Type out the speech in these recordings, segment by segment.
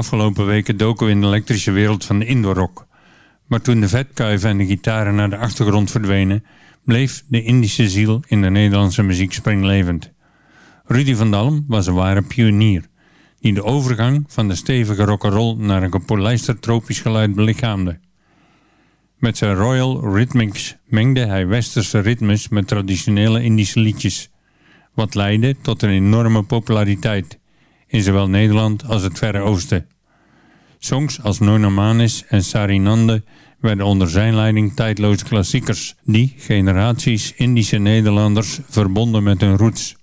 Afgelopen weken doken we in de elektrische wereld van de indoor-rock. Maar toen de vetkuiven en de gitaren naar de achtergrond verdwenen, bleef de Indische ziel in de Nederlandse muziek springlevend. Rudy van Dalm was een ware pionier, die de overgang van de stevige rock'n'roll naar een gepolijster tropisch geluid belichaamde. Met zijn Royal Rhythmics mengde hij westerse ritmes met traditionele Indische liedjes, wat leidde tot een enorme populariteit in zowel Nederland als het Verre Oosten. Songs als Nona Manis en Sarinande werden onder zijn leiding tijdloze klassiekers die generaties Indische Nederlanders verbonden met hun roots.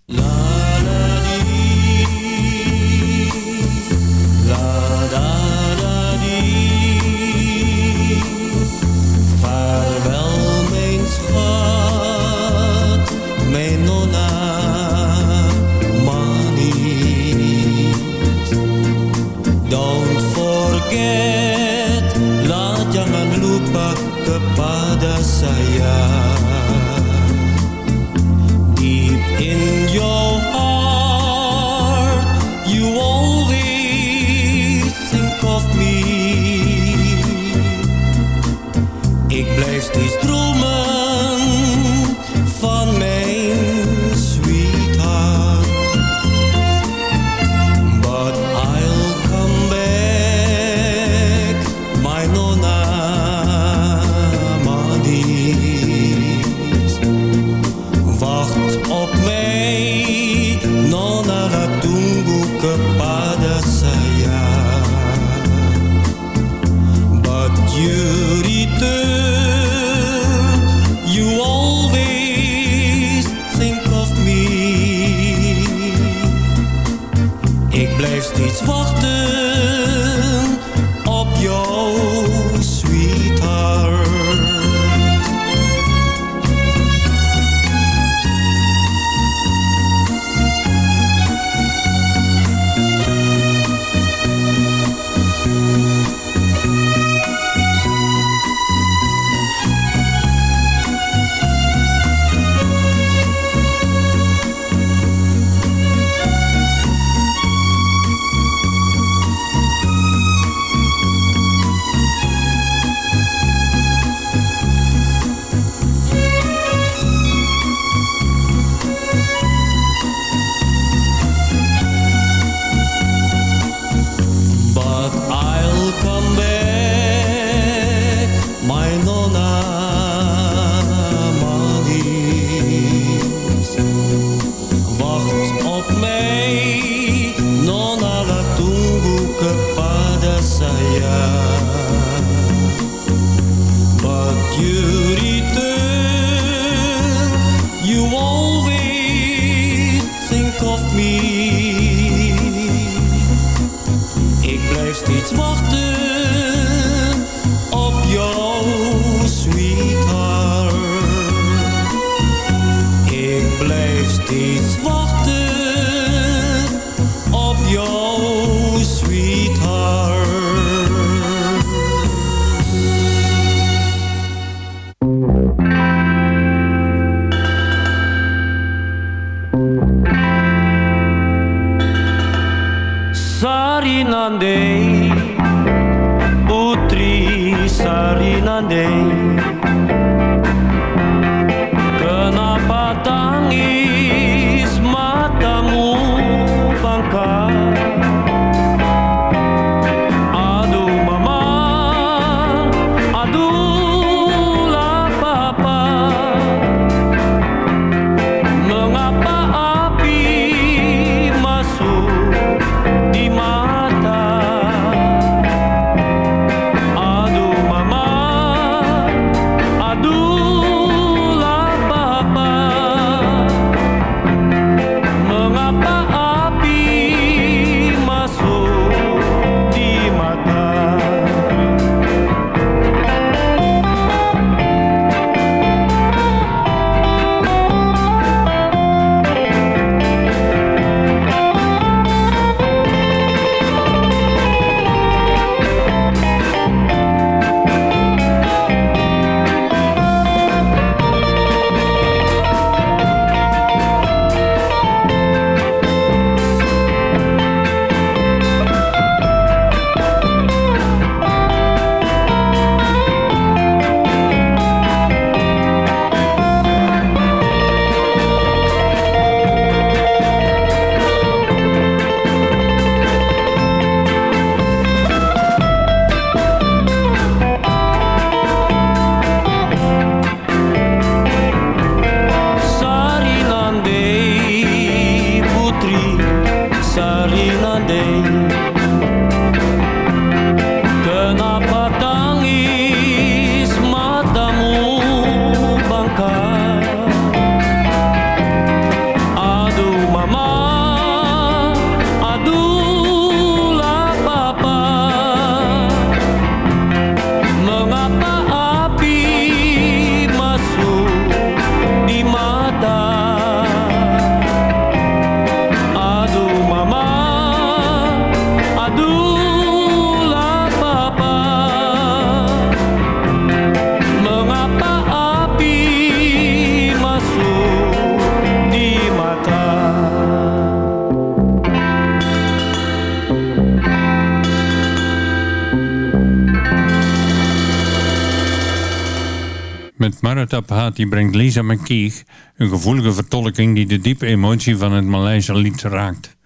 Met Maratap Hati brengt Lisa McKeeg een gevoelige vertolking die de diepe emotie van het Maleise lied raakt.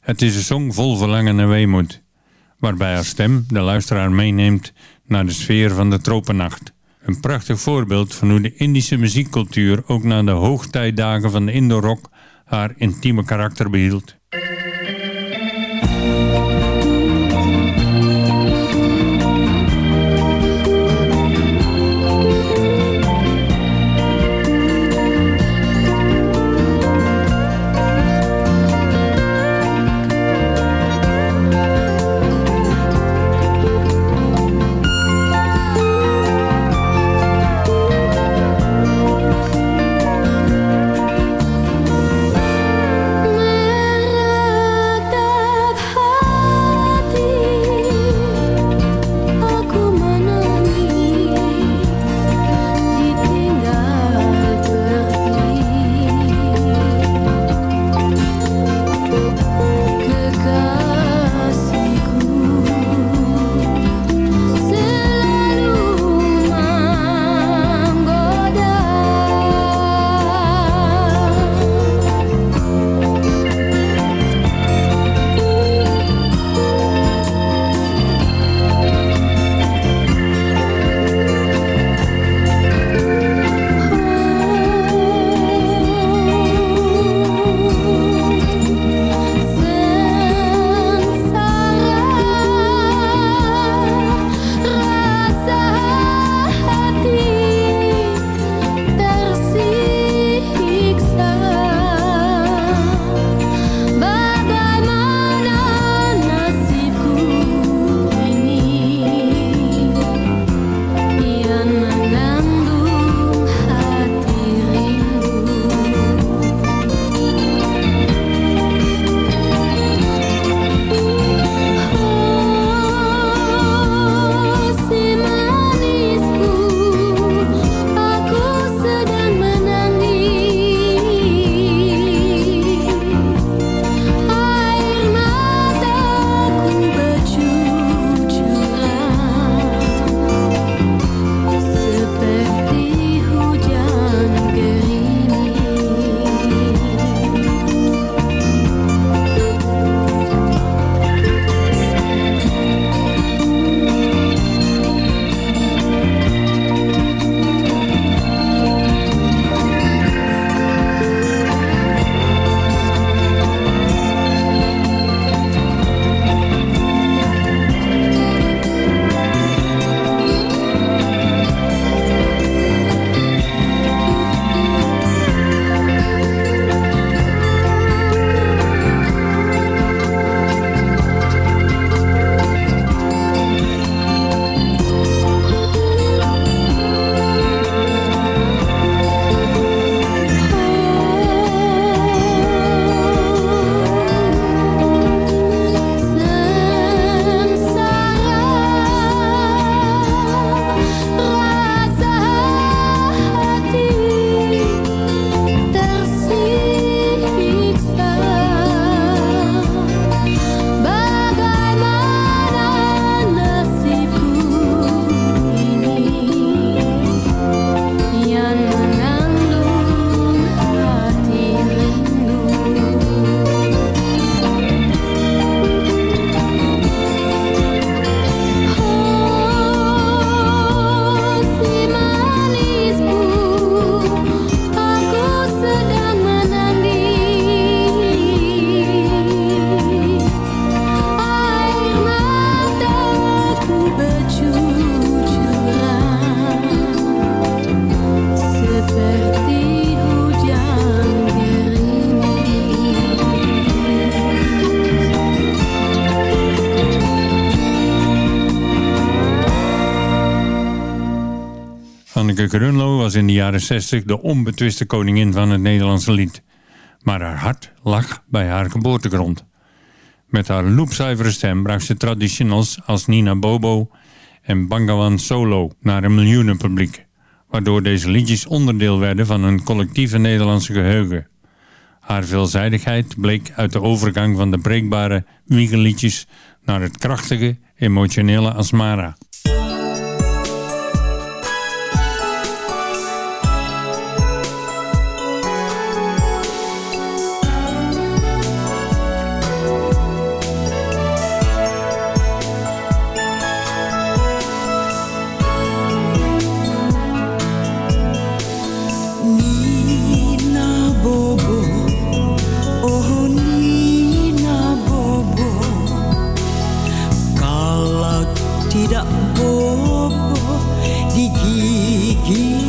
Het is een song vol verlangen en weemoed, waarbij haar stem de luisteraar meeneemt naar de sfeer van de tropennacht. Een prachtig voorbeeld van hoe de Indische muziekcultuur ook na de hoogtijdagen van de Indo-rock haar intieme karakter behield. In de jaren 60 de onbetwiste koningin van het Nederlandse lied. Maar haar hart lag bij haar geboortegrond. Met haar loepzuivere stem bracht ze traditionals als Nina Bobo en Bangawan Solo naar een miljoenenpubliek, waardoor deze liedjes onderdeel werden van een collectieve Nederlandse geheugen. Haar veelzijdigheid bleek uit de overgang van de breekbare wiegelliedjes naar het krachtige, emotionele Asmara. Tidak bobo digigit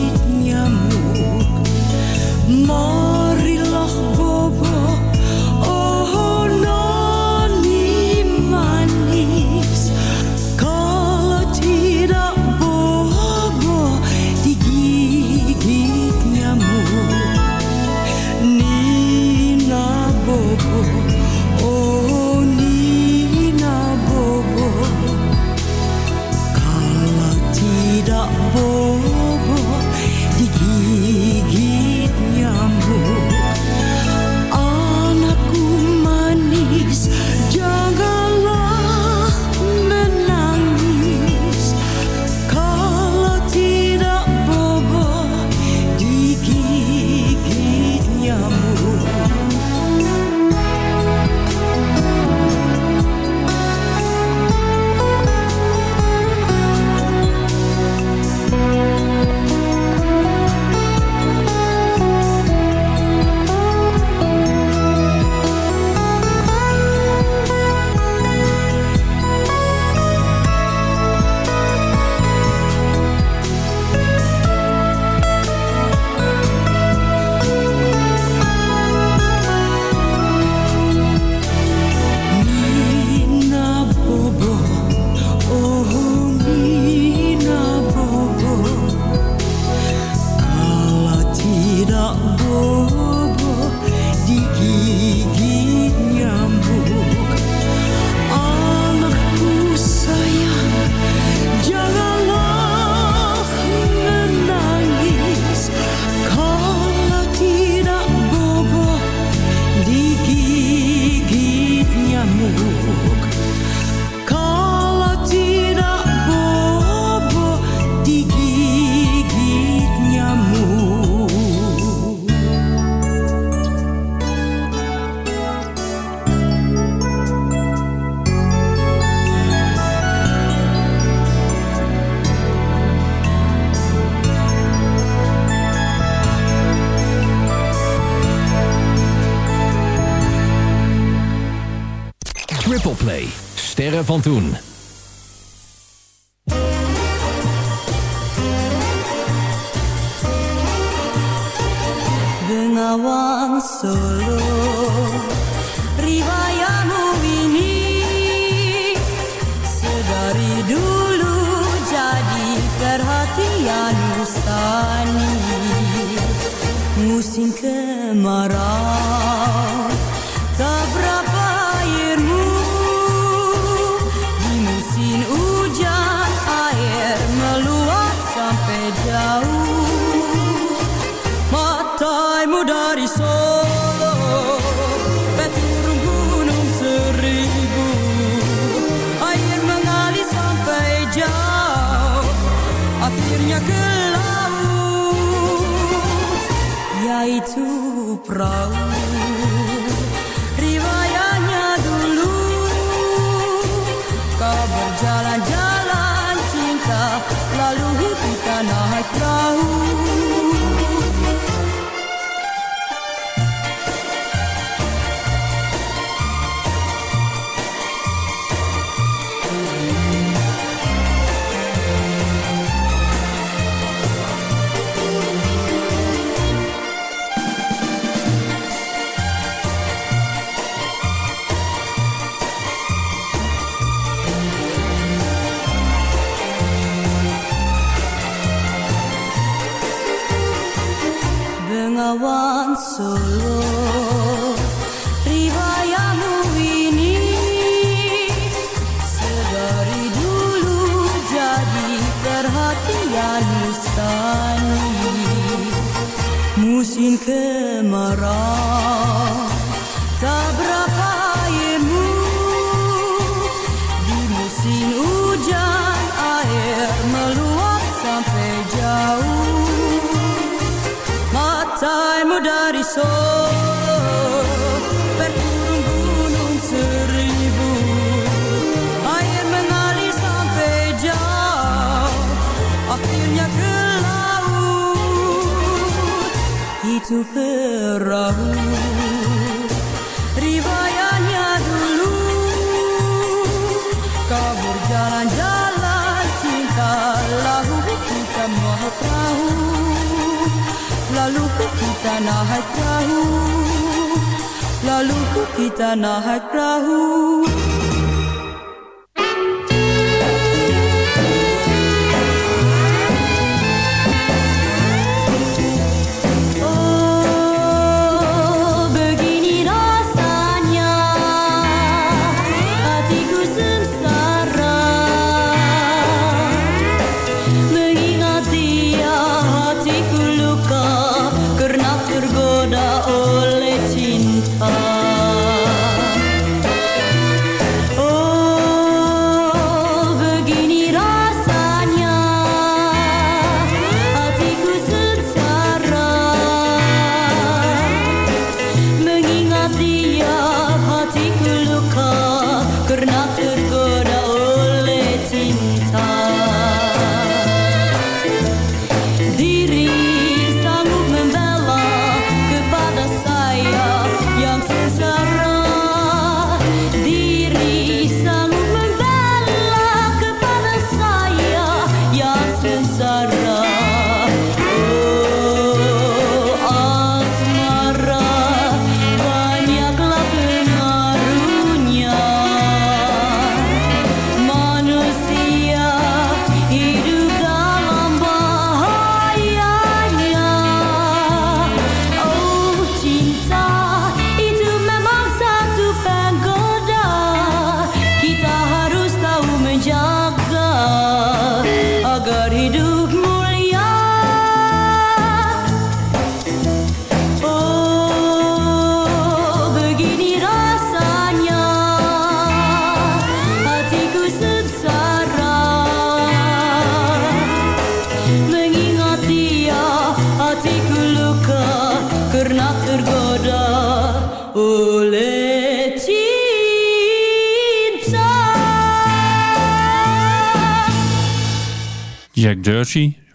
van toen.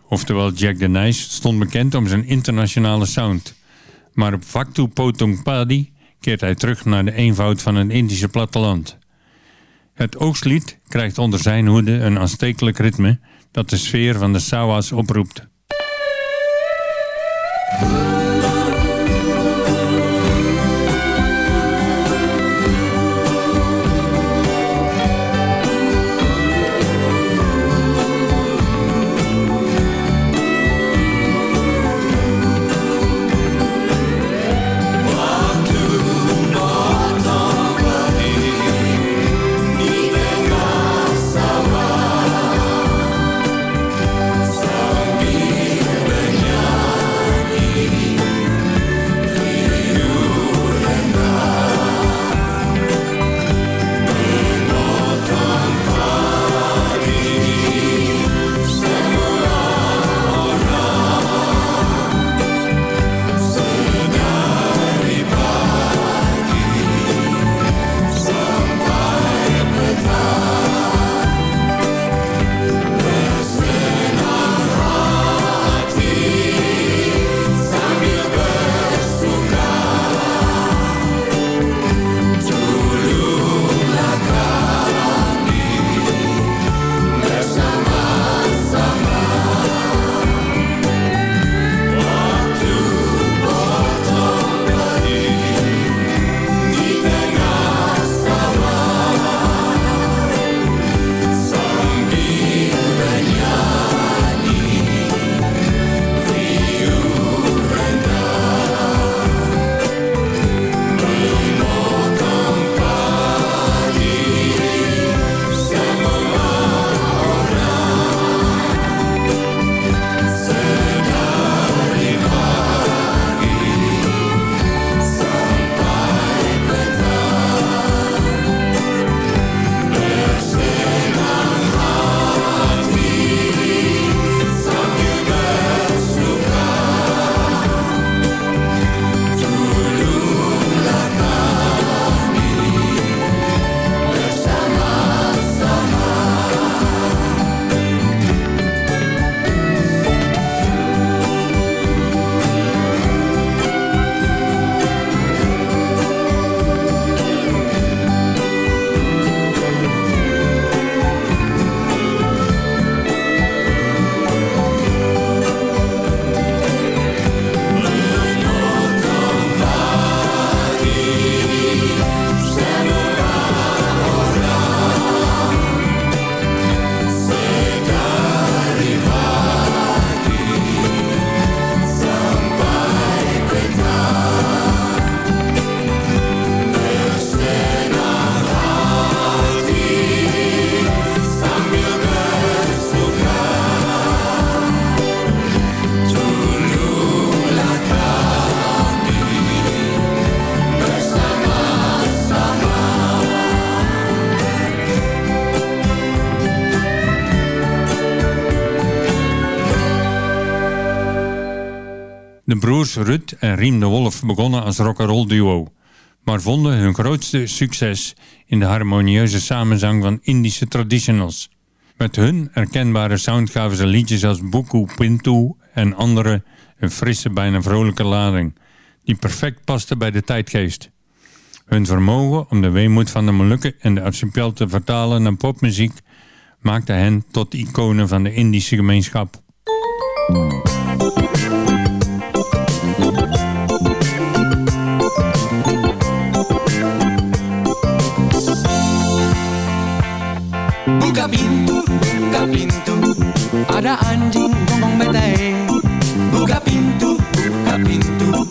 oftewel Jack de Nijs stond bekend om zijn internationale sound. Maar op Vaktu Potongpadi keert hij terug naar de eenvoud van het Indische platteland. Het oogstlied krijgt onder zijn hoede een aanstekelijk ritme dat de sfeer van de Sawa's oproept. Rut en Riem de Wolf begonnen als rock'n'roll duo, maar vonden hun grootste succes in de harmonieuze samenzang van Indische traditionals. Met hun herkenbare sound gaven ze liedjes als Buku Pintu en andere een frisse, bijna vrolijke lading, die perfect paste bij de tijdgeest. Hun vermogen om de weemoed van de Molukken en de archipel te vertalen naar popmuziek maakte hen tot iconen van de Indische gemeenschap. Ada anjing ngomong beta eh Buka pintu, buka pintu.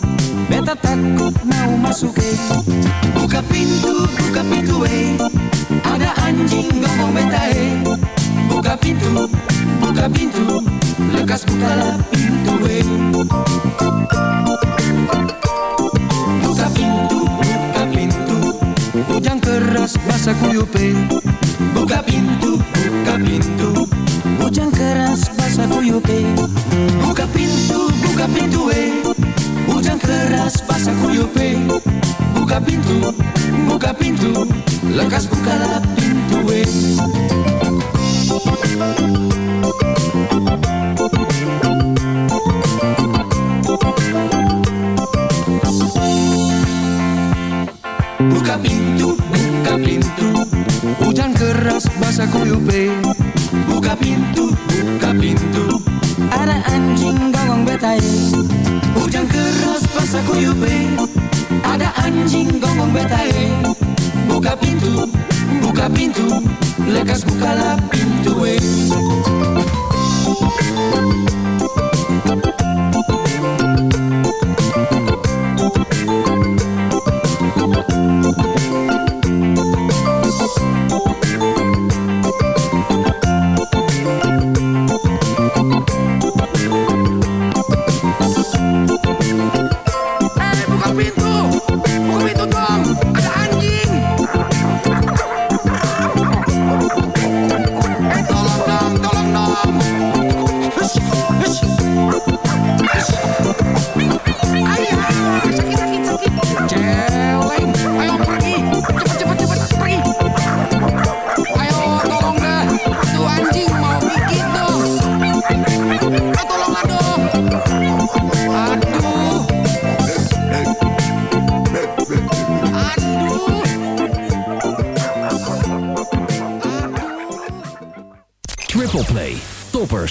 Beta takut mau masuk eh Buka pintu, buka pintu eh Ada anjing ngomong beta eh Buka pintu, buka pintu. Lekas bukalah pintu eh Buka pintu, buka pintu. Hujan keras basah kuyup eh Buka pintu, buka pintu Hujan keras basah kuyup eh. Buka pintu, buka pintu eh. Hujan keras basah kuyup eh. Buka pintu, buka pintu. Lekas bukalah pintu eh. Buka pintu, buka pintu. Hujan keras basah kuyup eh Buka pintu, buka pintu. Ada anjing gawang betai. Hujan keras basah kuyup eh Ada anjing gawang betai. Buka pintu, buka pintu. Lekas bukalah pintu Eh,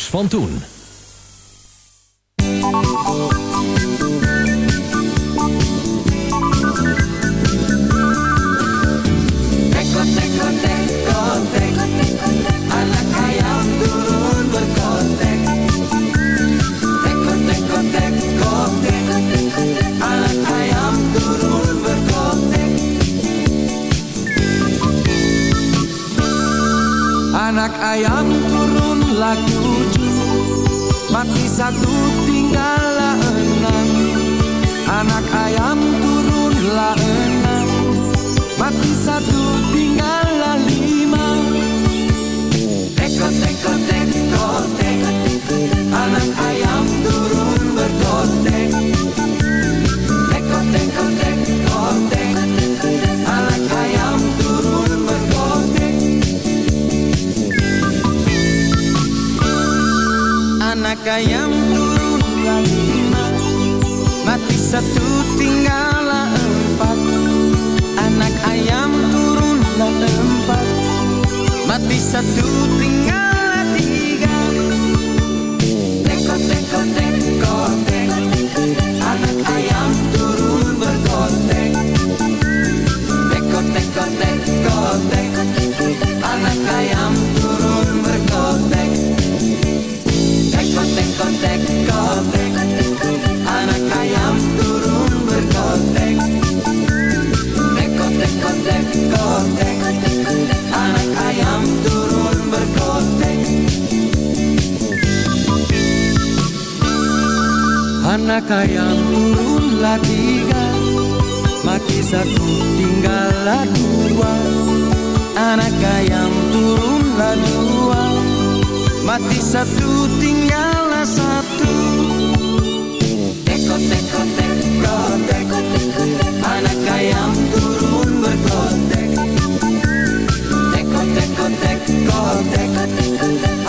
van toen. Mati satu tinggallah tiga Anak yang turunlah tiga Mati satu tinggallah dua. Anak yang turunlah dua Mati satu tinggallah satu. Teko teko teko teko teko turun berkotek Teko teko teko teko teko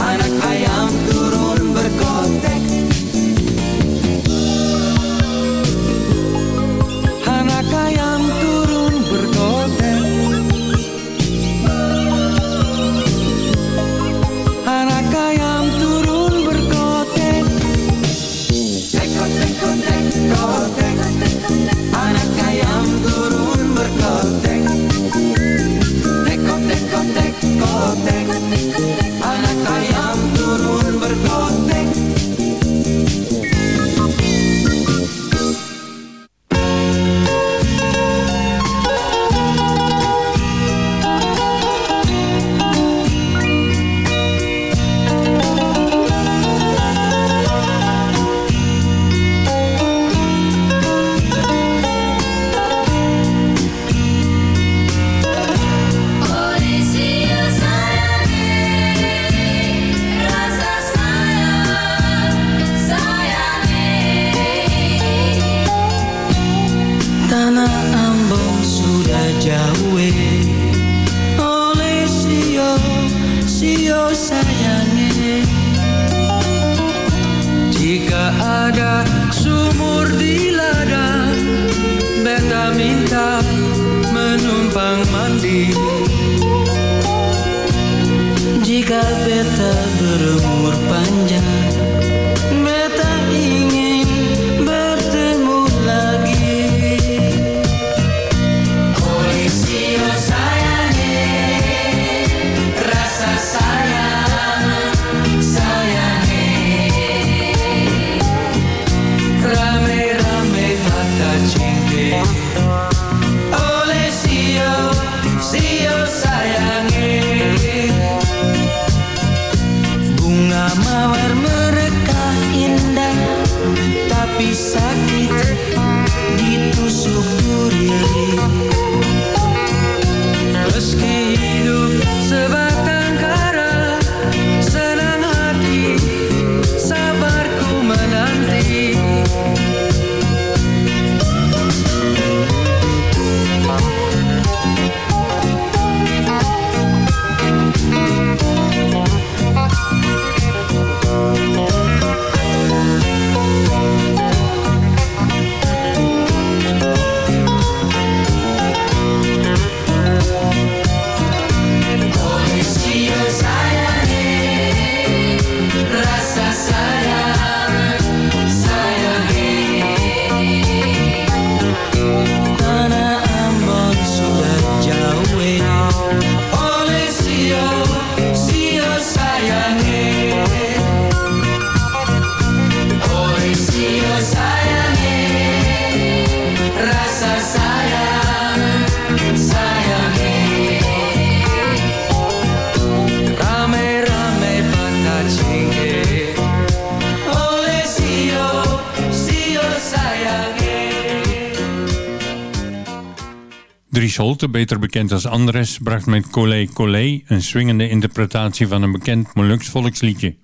Beter bekend als Andres, bracht met Colé Colé een swingende interpretatie van een bekend Molux volksliedje.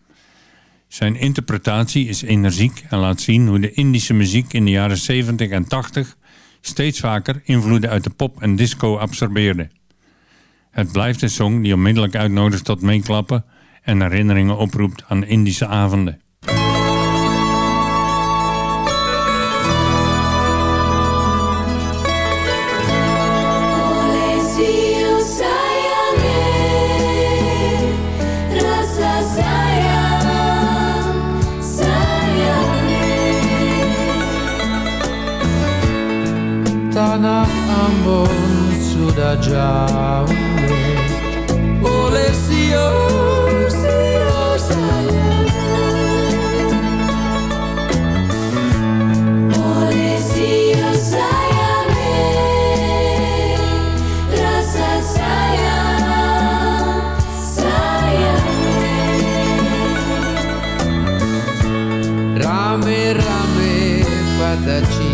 Zijn interpretatie is energiek en laat zien hoe de Indische muziek in de jaren 70 en 80 steeds vaker invloeden uit de pop en disco absorbeerde. Het blijft een song die onmiddellijk uitnodigt tot meeklappen en herinneringen oproept aan Indische avonden. Ambon sudah jauh Oleh sio, sio Polisia sayangi rasa sayang sayangi Rame-rame pada cingke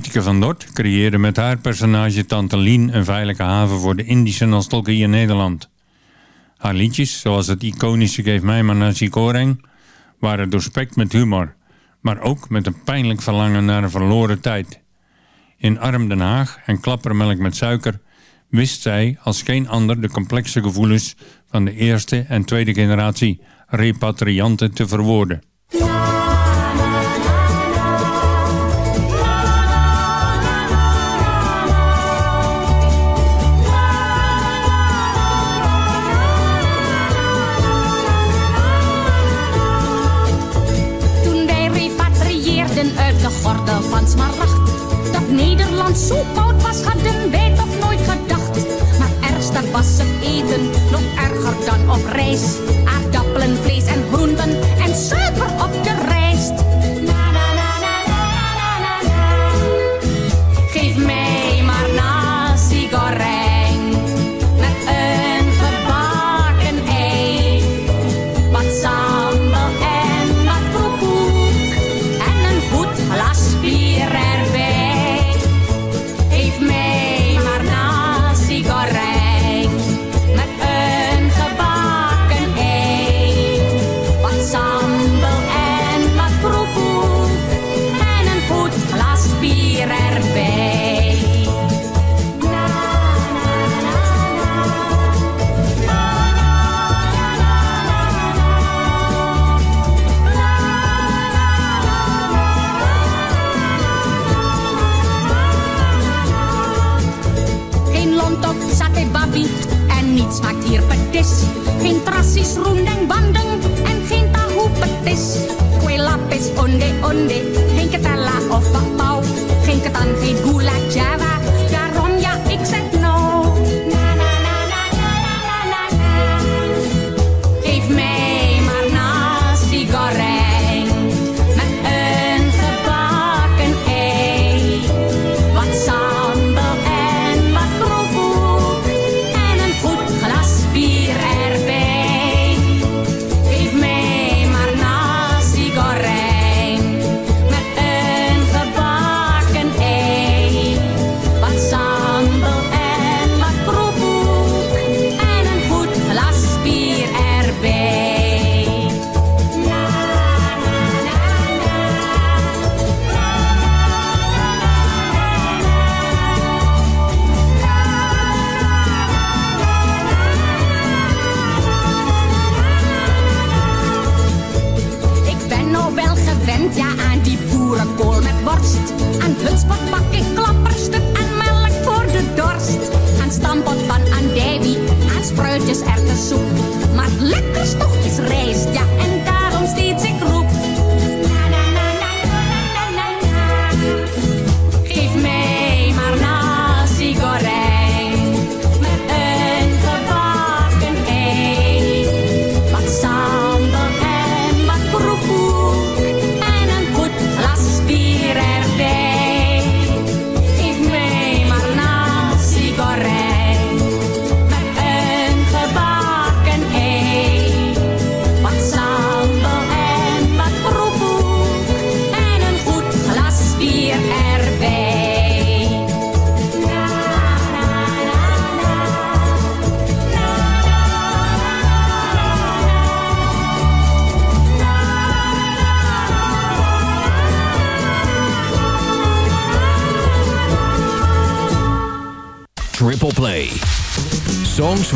politieke van Dort creëerde met haar personage Tante Lien een veilige haven voor de Indische nostalgie in Nederland. Haar liedjes, zoals het iconische Geef mij maar naar Koreng, waren doorspekt met humor, maar ook met een pijnlijk verlangen naar een verloren tijd. In Arm Den Haag en Klappermelk met Suiker wist zij als geen ander de complexe gevoelens van de eerste en tweede generatie repatrianten te verwoorden. zo koud was, hadden wij toch nooit gedacht. Maar ergster was het eten, nog erger dan op reis. mushroom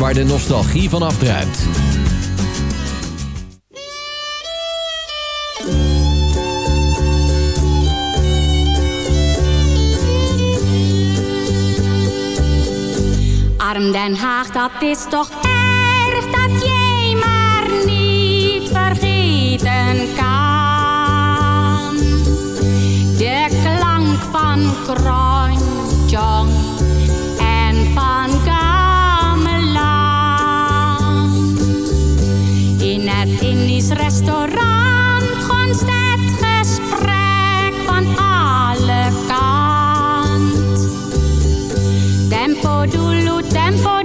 waar de nostalgie van afdruipt. Arm Den Haag, dat is toch erg dat jij maar niet vergeten kan. De klank van Kronjong restaurant gonst het gesprek van alle kant. Tempo dulu, tempo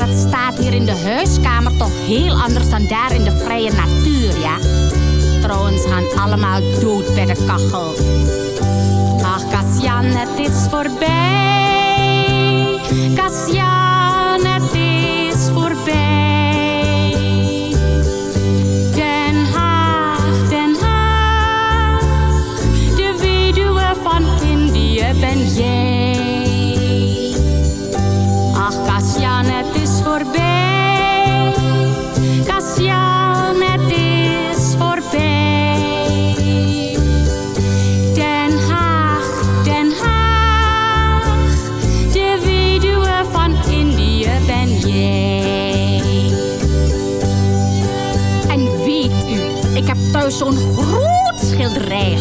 Maar het staat hier in de huiskamer toch heel anders dan daar in de vrije natuur, ja? Trouwens gaan allemaal dood bij de kachel. Ach, Kasjan, het is voorbij. Kasjan, het is voorbij. Den Haag,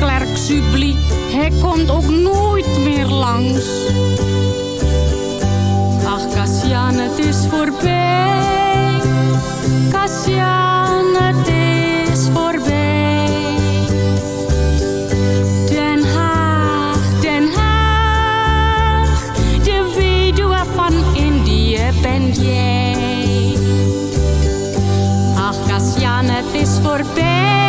Leclerc Subli, hij komt ook nooit meer langs. Ach, Kasjan, het is voorbij. Kasjan, het is voorbij. Den Haag, Den Haag, de weduwe van Indië ben jij. Ach, Kasjan, het is voorbij.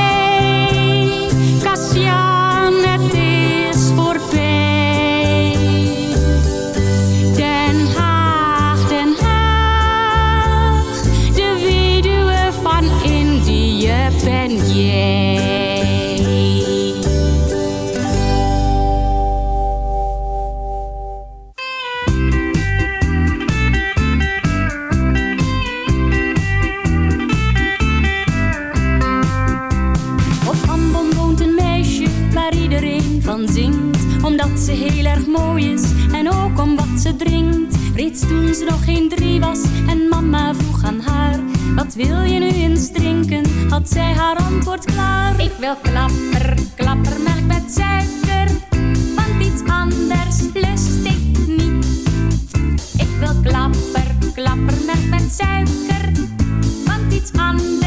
Toen ze nog geen drie was en mama vroeg aan haar. Wat wil je nu eens drinken? Had zij haar antwoord klaar. Ik wil klapper, klappermelk met suiker. Want iets anders lust ik niet. Ik wil klapper, klappermelk met suiker. Want iets anders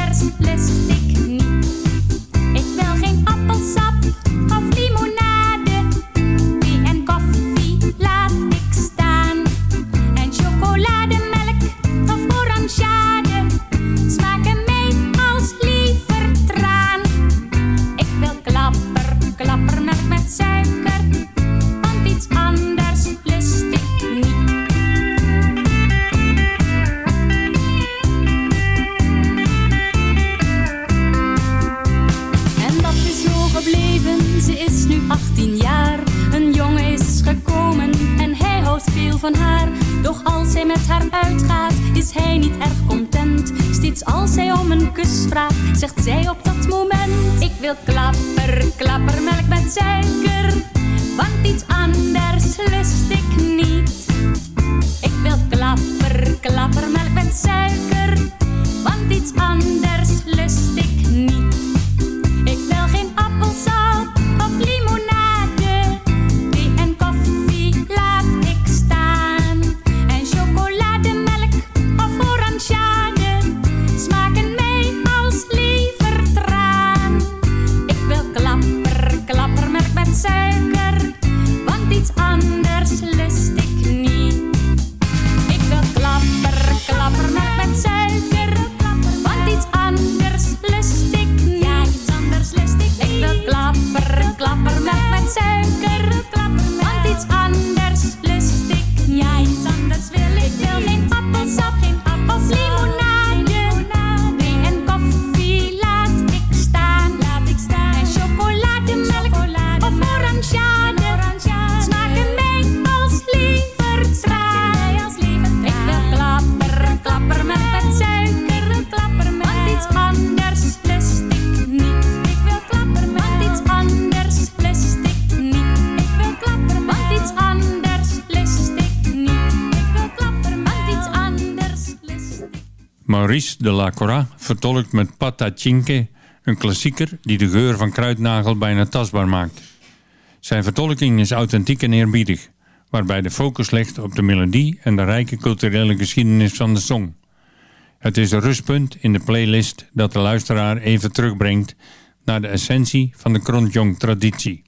Maurice de la Cora vertolkt met Patachinke een klassieker die de geur van kruidnagel bijna tastbaar maakt. Zijn vertolking is authentiek en eerbiedig, waarbij de focus ligt op de melodie en de rijke culturele geschiedenis van de song. Het is een rustpunt in de playlist dat de luisteraar even terugbrengt naar de essentie van de Kronjong-traditie.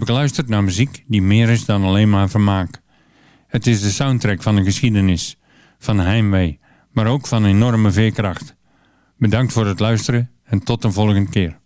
Hebben geluisterd naar muziek die meer is dan alleen maar vermaak. Het is de soundtrack van een geschiedenis, van heimwee, maar ook van enorme veerkracht. Bedankt voor het luisteren en tot een volgende keer.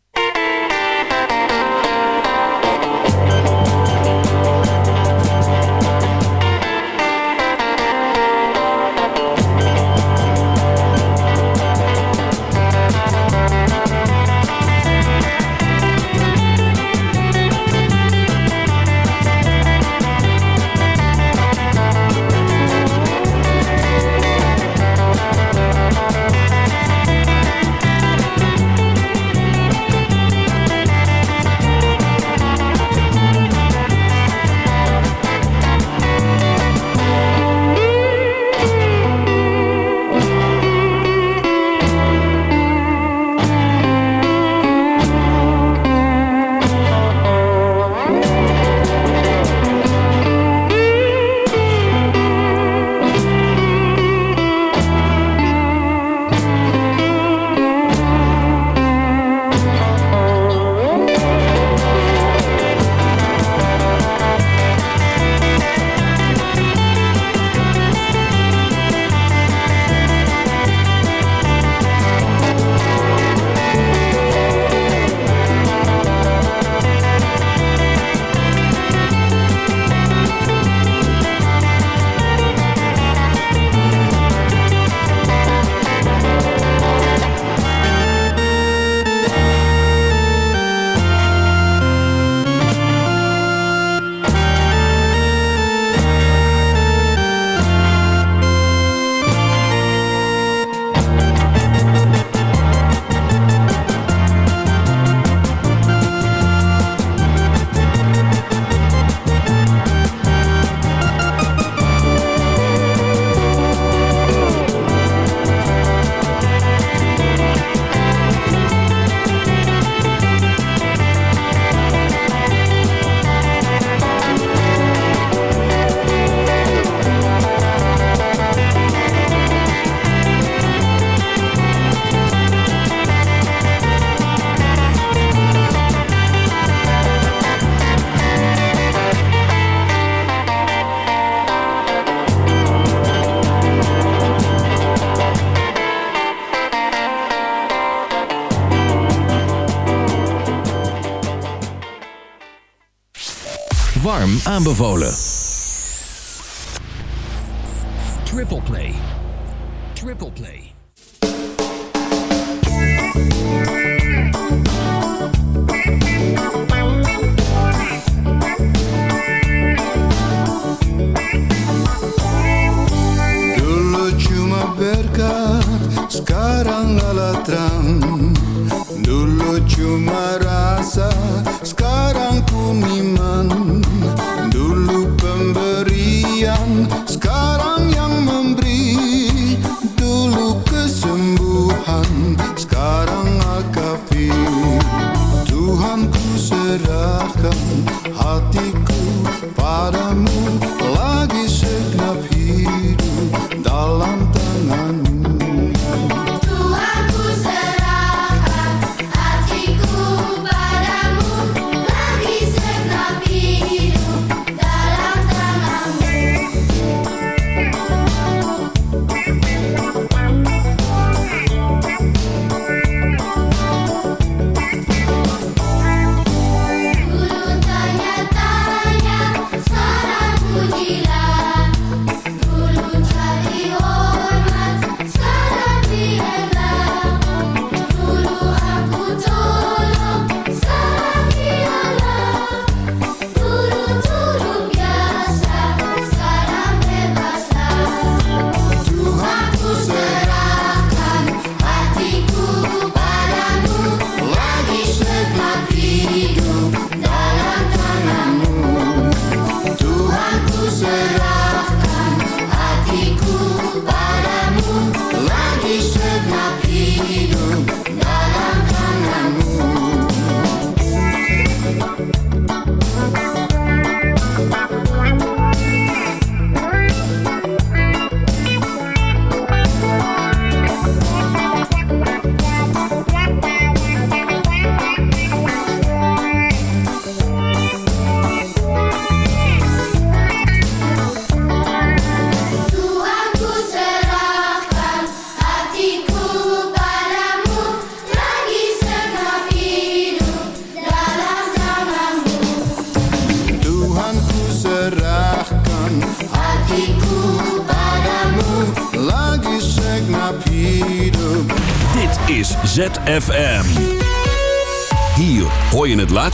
Aanbevolen.